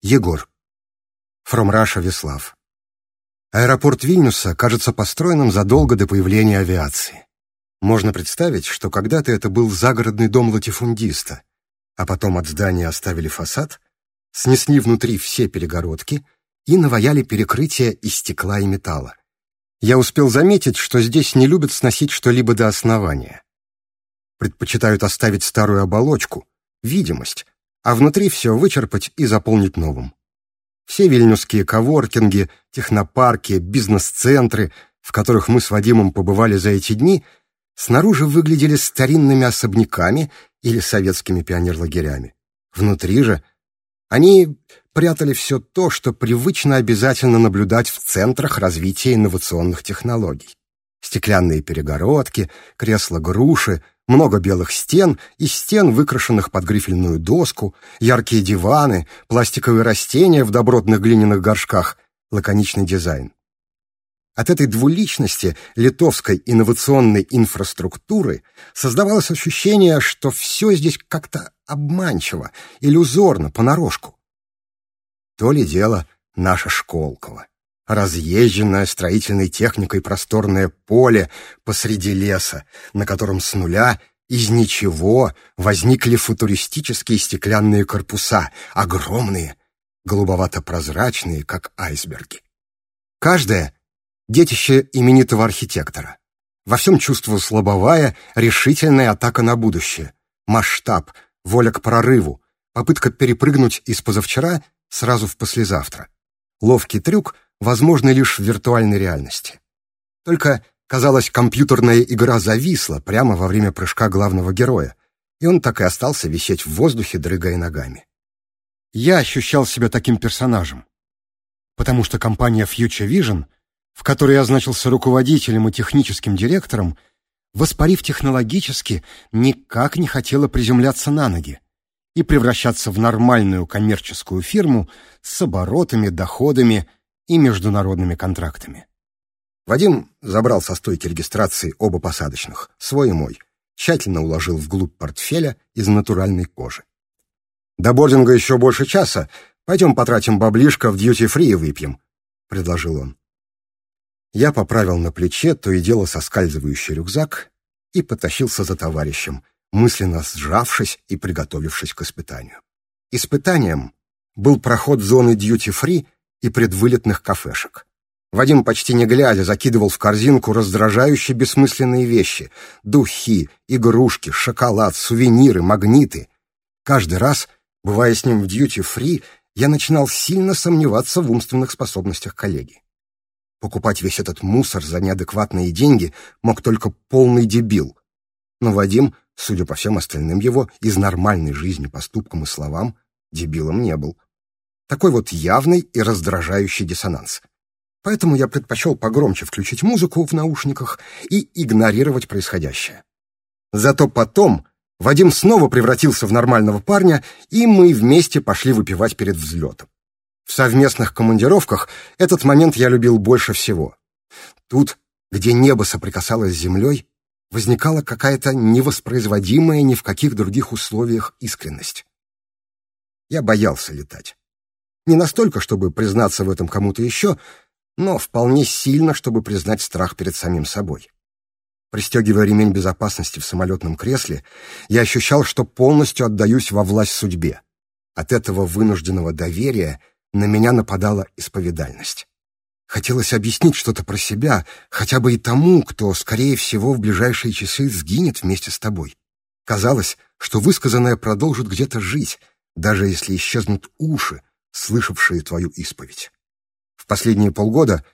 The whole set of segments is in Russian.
Егор. From Russia, Веслав. Аэропорт Вильнюса кажется построенным задолго до появления авиации. Можно представить, что когда-то это был загородный дом латифундиста, а потом от здания оставили фасад, снесли внутри все перегородки и наваяли перекрытия из стекла и металла. Я успел заметить, что здесь не любят сносить что-либо до основания. Предпочитают оставить старую оболочку, видимость, а внутри все вычерпать и заполнить новым. Все вильнюсские коворкинги, технопарки, бизнес-центры, в которых мы с Вадимом побывали за эти дни, снаружи выглядели старинными особняками или советскими пионерлагерями. Внутри же они прятали все то, что привычно обязательно наблюдать в центрах развития инновационных технологий. Стеклянные перегородки, кресла-груши, много белых стен и стен, выкрашенных под грифельную доску, яркие диваны, пластиковые растения в добротных глиняных горшках, лаконичный дизайн. От этой двуличности литовской инновационной инфраструктуры создавалось ощущение, что все здесь как-то обманчиво, иллюзорно, понарошку. То ли дело наша Школково разъезженное строительной техникой просторное поле посреди леса, на котором с нуля из ничего возникли футуристические стеклянные корпуса, огромные, голубовато-прозрачные, как айсберги. Каждое — детище именитого архитектора. Во всем чувствовалась слабовая, решительная атака на будущее, масштаб, воля к прорыву, попытка перепрыгнуть из позавчера сразу в послезавтра. Ловкий трюк — возможны лишь в виртуальной реальности. Только, казалось, компьютерная игра зависла прямо во время прыжка главного героя, и он так и остался висеть в воздухе, дрыгая ногами. Я ощущал себя таким персонажем, потому что компания Future Vision, в которой я значился руководителем и техническим директором, воспарив технологически, никак не хотела приземляться на ноги и превращаться в нормальную коммерческую фирму с оборотами, доходами и международными контрактами. Вадим забрал со стойки регистрации оба посадочных, свой и мой, тщательно уложил вглубь портфеля из натуральной кожи. «До бординга еще больше часа. Пойдем потратим баблишко в дьюти-фри и выпьем», — предложил он. Я поправил на плече то и дело соскальзывающий рюкзак и потащился за товарищем, мысленно сжавшись и приготовившись к испытанию. Испытанием был проход зоны дьюти-фри и предвылетных кафешек. Вадим почти не глядя закидывал в корзинку раздражающие бессмысленные вещи — духи, игрушки, шоколад, сувениры, магниты. Каждый раз, бывая с ним в дьюти-фри, я начинал сильно сомневаться в умственных способностях коллеги. Покупать весь этот мусор за неадекватные деньги мог только полный дебил. Но Вадим, судя по всем остальным его, из нормальной жизни поступкам и словам, дебилом не был. Такой вот явный и раздражающий диссонанс. Поэтому я предпочел погромче включить музыку в наушниках и игнорировать происходящее. Зато потом Вадим снова превратился в нормального парня, и мы вместе пошли выпивать перед взлетом. В совместных командировках этот момент я любил больше всего. Тут, где небо соприкасалось с землей, возникала какая-то невоспроизводимая ни в каких других условиях искренность. Я боялся летать. Не настолько, чтобы признаться в этом кому-то еще, но вполне сильно, чтобы признать страх перед самим собой. Пристегивая ремень безопасности в самолетном кресле, я ощущал, что полностью отдаюсь во власть судьбе. От этого вынужденного доверия на меня нападала исповедальность. Хотелось объяснить что-то про себя, хотя бы и тому, кто, скорее всего, в ближайшие часы сгинет вместе с тобой. Казалось, что высказанное продолжит где-то жить, даже если исчезнут уши, слышавшие твою исповедь. В последние полгода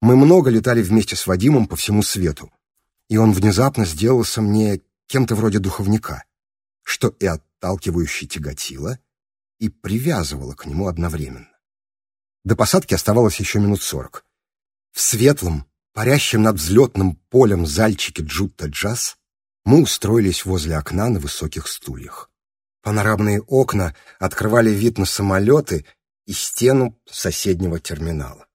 мы много летали вместе с Вадимом по всему свету, и он внезапно сделался мне кем-то вроде духовника, что и отталкивающе тяготило, и привязывало к нему одновременно. До посадки оставалось еще минут сорок. В светлом, парящем над взлетным полем зальчике Джутта Джаз мы устроились возле окна на высоких стульях. Панорамные окна открывали вид на самолеты и стену соседнего терминала.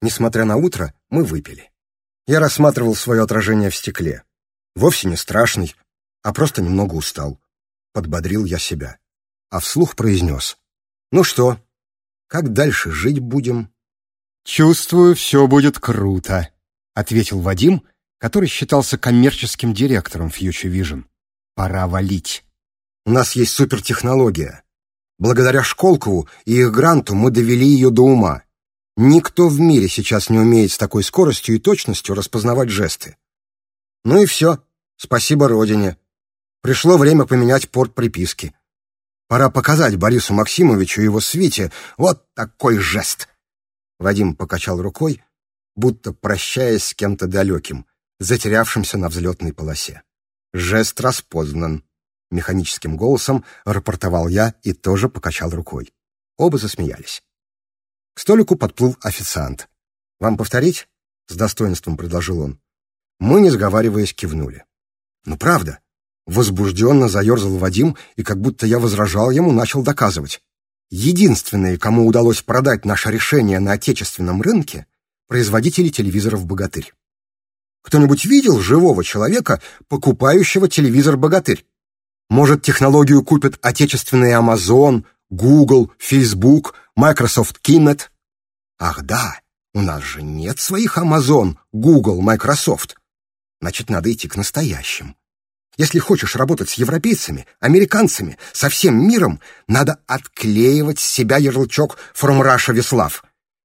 Несмотря на утро, мы выпили. Я рассматривал свое отражение в стекле. Вовсе не страшный, а просто немного устал. Подбодрил я себя. А вслух произнес. «Ну что, Как дальше жить будем?» «Чувствую, все будет круто», — ответил Вадим, который считался коммерческим директором Future Vision. «Пора валить». «У нас есть супертехнология. Благодаря Школкову и их гранту мы довели ее до ума. Никто в мире сейчас не умеет с такой скоростью и точностью распознавать жесты. Ну и все. Спасибо Родине. Пришло время поменять порт приписки. Пора показать Борису Максимовичу и его свите вот такой жест. Вадим покачал рукой, будто прощаясь с кем-то далеким, затерявшимся на взлетной полосе. Жест распознан. Механическим голосом рапортовал я и тоже покачал рукой. Оба засмеялись. К столику подплыл официант. «Вам повторить?» — с достоинством предложил он. Мы, не сговариваясь, кивнули. «Ну, правда». Возбужденно заерзал Вадим, и как будто я возражал ему, начал доказывать. Единственные, кому удалось продать наше решение на отечественном рынке, производители телевизоров «Богатырь». Кто-нибудь видел живого человека, покупающего телевизор «Богатырь»? Может, технологию купят отечественные Amazon, Google, Facebook, Microsoft Kinect? Ах да, у нас же нет своих Amazon, Google, Microsoft. Значит, надо идти к настоящим. Если хочешь работать с европейцами, американцами, со всем миром, надо отклеивать с себя ярлычок «From Russia Веслав»,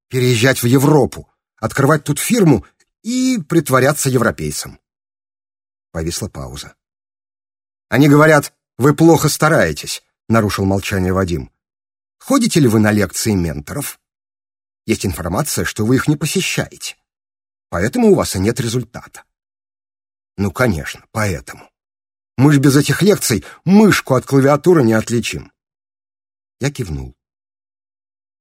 переезжать в Европу, открывать тут фирму и притворяться европейцем. Повисла пауза. Они говорят, вы плохо стараетесь, нарушил молчание Вадим. Ходите ли вы на лекции менторов? Есть информация, что вы их не посещаете. Поэтому у вас и нет результата. Ну, конечно, поэтому. Мы ж без этих лекций мышку от клавиатуры не отличим. Я кивнул.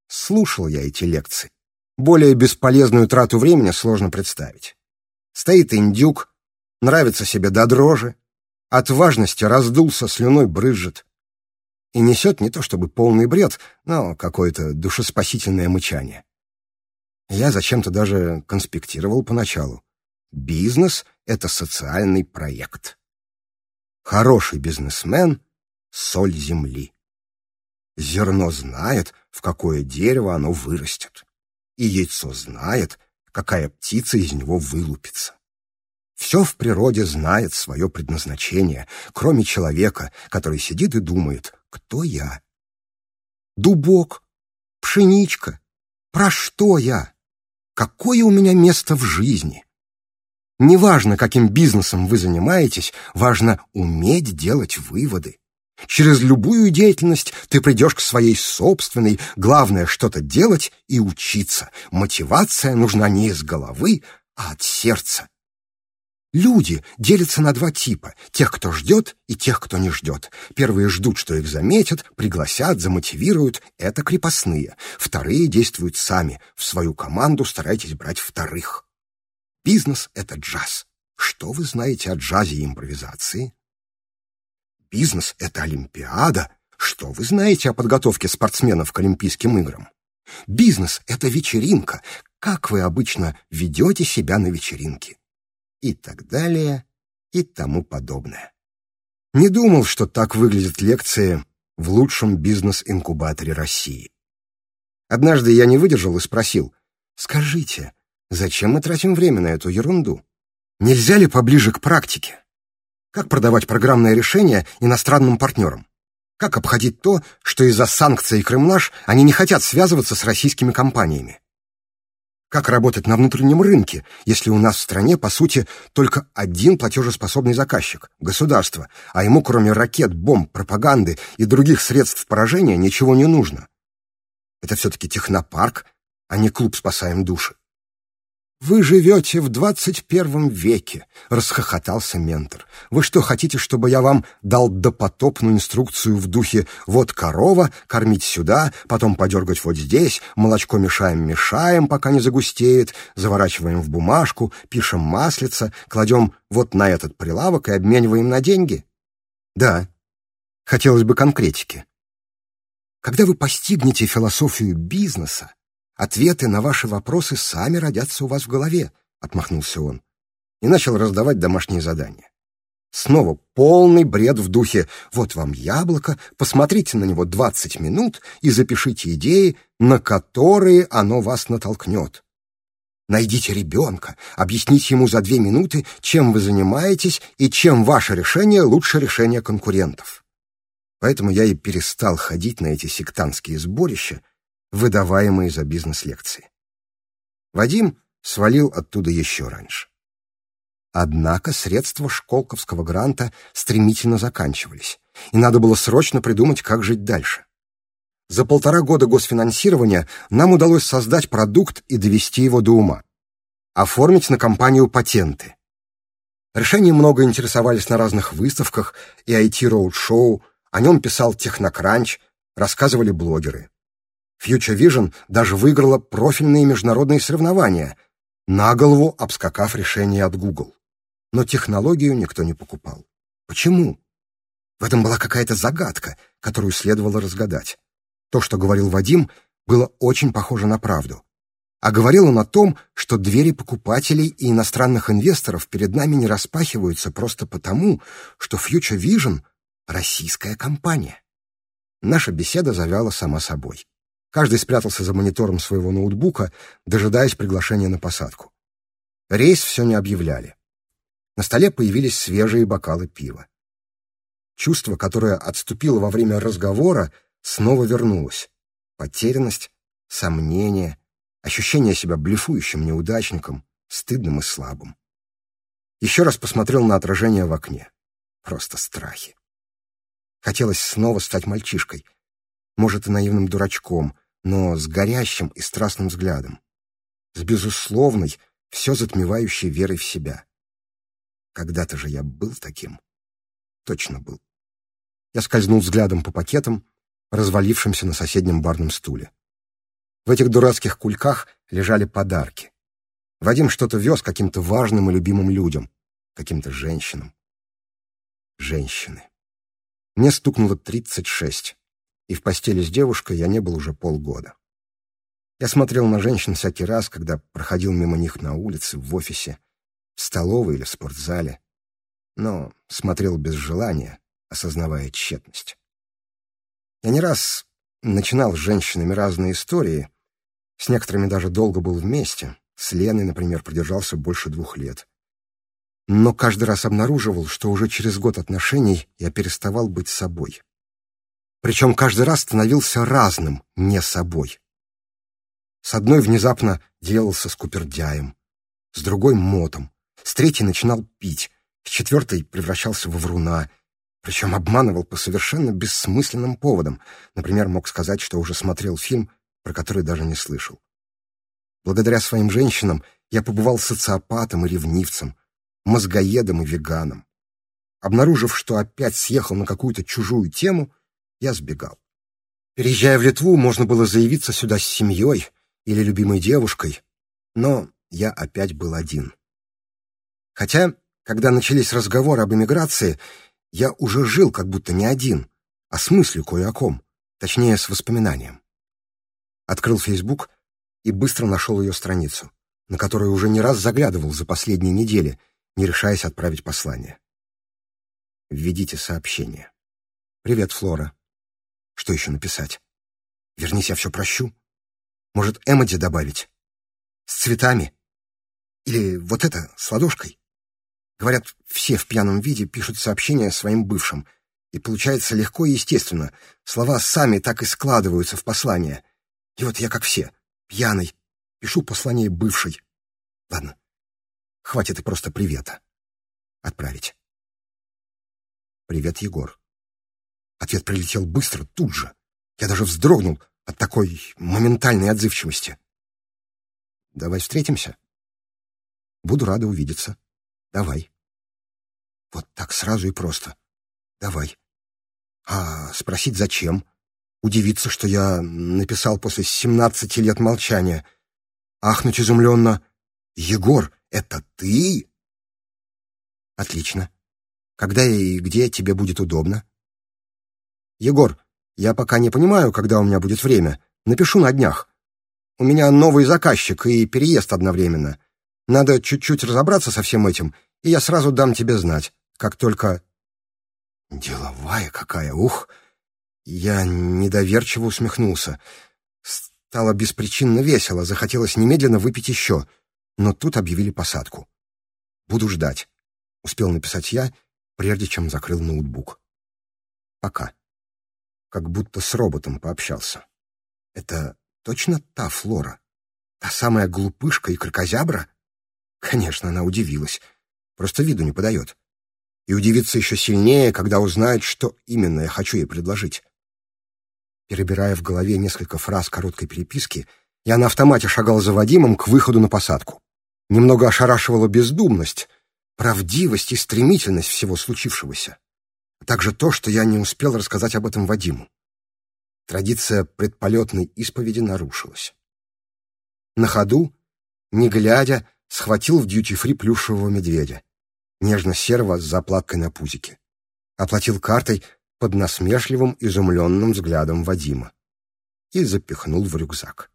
Слушал я эти лекции. Более бесполезную трату времени сложно представить. Стоит индюк, нравится себе до дрожи, от важности раздулся, слюной брызжет. И несет не то чтобы полный бред, но какое-то душеспасительное мычание. Я зачем-то даже конспектировал поначалу. Бизнес — это социальный проект. Хороший бизнесмен — соль земли. Зерно знает, в какое дерево оно вырастет. И яйцо знает, какая птица из него вылупится. Все в природе знает свое предназначение, кроме человека, который сидит и думает, кто я. Дубок, пшеничка, про что я? Какое у меня место в жизни? Неважно, каким бизнесом вы занимаетесь, важно уметь делать выводы. Через любую деятельность ты придешь к своей собственной, главное что-то делать и учиться. Мотивация нужна не из головы, а от сердца. Люди делятся на два типа — тех, кто ждет, и тех, кто не ждет. Первые ждут, что их заметят, пригласят, замотивируют — это крепостные. Вторые действуют сами. В свою команду старайтесь брать вторых. Бизнес — это джаз. Что вы знаете о джазе и импровизации? Бизнес — это Олимпиада. Что вы знаете о подготовке спортсменов к Олимпийским играм? Бизнес — это вечеринка. Как вы обычно ведете себя на вечеринке? И так далее и тому подобное. Не думал, что так выглядят лекции в лучшем бизнес-инкубаторе России. Однажды я не выдержал и спросил, «Скажите, зачем мы тратим время на эту ерунду? Нельзя ли поближе к практике? Как продавать программное решение иностранным партнерам? Как обходить то, что из-за санкций Крымнаш они не хотят связываться с российскими компаниями? Как работать на внутреннем рынке, если у нас в стране, по сути, только один платежеспособный заказчик — государство, а ему, кроме ракет, бомб, пропаганды и других средств поражения, ничего не нужно? Это все-таки технопарк, а не клуб «Спасаем души». «Вы живете в двадцать первом веке», — расхохотался ментор. «Вы что, хотите, чтобы я вам дал допотопную инструкцию в духе «вот корова, кормить сюда, потом подергать вот здесь, молочко мешаем-мешаем, пока не загустеет, заворачиваем в бумажку, пишем маслица, кладем вот на этот прилавок и обмениваем на деньги?» «Да, хотелось бы конкретики». Когда вы постигнете философию бизнеса, Ответы на ваши вопросы сами родятся у вас в голове, — отмахнулся он и начал раздавать домашние задания. Снова полный бред в духе «Вот вам яблоко, посмотрите на него 20 минут и запишите идеи, на которые оно вас натолкнет». Найдите ребенка, объясните ему за две минуты, чем вы занимаетесь и чем ваше решение лучше решения конкурентов. Поэтому я и перестал ходить на эти сектантские сборища, выдаваемые за бизнес-лекции. Вадим свалил оттуда еще раньше. Однако средства школковского гранта стремительно заканчивались, и надо было срочно придумать, как жить дальше. За полтора года госфинансирования нам удалось создать продукт и довести его до ума. Оформить на компанию патенты. Решения много интересовались на разных выставках и IT-роуд-шоу, о нем писал Технокранч, рассказывали блогеры. Future Vision даже выиграла профильные международные соревнования, на голову обскакав решение от Google но технологию никто не покупал. Почему? В этом была какая-то загадка, которую следовало разгадать. То, что говорил Вадим, было очень похоже на правду. А говорил он о том, что двери покупателей и иностранных инвесторов перед нами не распахиваются просто потому, что Future Vision — российская компания. Наша беседа завяла сама собой. Каждый спрятался за монитором своего ноутбука, дожидаясь приглашения на посадку. Рейс все не объявляли. На столе появились свежие бокалы пива. Чувство, которое отступило во время разговора, снова вернулось. Потерянность, сомнение, ощущение себя блефующим неудачником, стыдным и слабым. Еще раз посмотрел на отражение в окне. Просто страхи. Хотелось снова стать мальчишкой, может, и наивным дурачком, но с горящим и страстным взглядом, с безусловной, все затмевающей верой в себя. Когда-то же я был таким. Точно был. Я скользнул взглядом по пакетам, развалившимся на соседнем барном стуле. В этих дурацких кульках лежали подарки. Вадим что-то вез каким-то важным и любимым людям, каким-то женщинам. Женщины. Мне стукнуло тридцать шесть, и в постели с девушкой я не был уже полгода. Я смотрел на женщин всякий раз, когда проходил мимо них на улице, в офисе, в столовой или в спортзале, но смотрел без желания, осознавая тщетность. Я не раз начинал с женщинами разные истории, с некоторыми даже долго был вместе, с Леной, например, продержался больше двух лет. Но каждый раз обнаруживал, что уже через год отношений я переставал быть собой. Причем каждый раз становился разным, не собой. С одной внезапно делался скупердяем, с другой — мотом, с третьей начинал пить, с четвертой превращался во вруна, причем обманывал по совершенно бессмысленным поводам. Например, мог сказать, что уже смотрел фильм, про который даже не слышал. Благодаря своим женщинам я побывал социопатом и ревнивцем, мозгоедом и веганом. Обнаружив, что опять съехал на какую-то чужую тему, я сбегал. Переезжая в Литву, можно было заявиться сюда с семьей или любимой девушкой, но я опять был один. Хотя, когда начались разговоры об эмиграции, я уже жил как будто не один, а с мыслью кое о ком, точнее, с воспоминанием. Открыл Фейсбук и быстро нашел ее страницу, на которую уже не раз заглядывал за последние недели, не решаясь отправить послание. Введите сообщение. «Привет, Флора». Что еще написать? Вернись, я все прощу. Может, эмодзи добавить? С цветами? Или вот это, с ладошкой? Говорят, все в пьяном виде пишут сообщения своим бывшим. И получается легко и естественно. Слова сами так и складываются в послание. И вот я как все, пьяный, пишу послание бывшей. Ладно, хватит и просто привета. Отправить. Привет, Егор. Ответ прилетел быстро, тут же. Я даже вздрогнул от такой моментальной отзывчивости. Давай встретимся. Буду рада увидеться. Давай. Вот так сразу и просто. Давай. А спросить зачем? Удивиться, что я написал после семнадцати лет молчания. Ахнуть изумленно. «Егор, это ты?» «Отлично. Когда и где тебе будет удобно?» «Егор, я пока не понимаю, когда у меня будет время. Напишу на днях. У меня новый заказчик и переезд одновременно. Надо чуть-чуть разобраться со всем этим, и я сразу дам тебе знать. как только... Деловая какая, ух! Я недоверчиво усмехнулся. Стало беспричинно весело, захотелось немедленно выпить еще. Но тут объявили посадку. «Буду ждать», — успел написать я, прежде чем закрыл ноутбук. «Пока». Как будто с роботом пообщался. «Это точно та Флора? Та самая глупышка и крокозябра?» Конечно, она удивилась. Просто виду не подает. И удивится еще сильнее, когда узнает, что именно я хочу ей предложить. Перебирая в голове несколько фраз короткой переписки, я на автомате шагал за Вадимом к выходу на посадку. Немного ошарашивала бездумность, правдивость и стремительность всего случившегося, а также то, что я не успел рассказать об этом Вадиму. Традиция предполетной исповеди нарушилась. На ходу, не глядя, схватил в дьюти-фри плюшевого медведя, нежно-серого с заплаткой на пузике. Оплатил картой под насмешливым, изумленным взглядом Вадима и запихнул в рюкзак.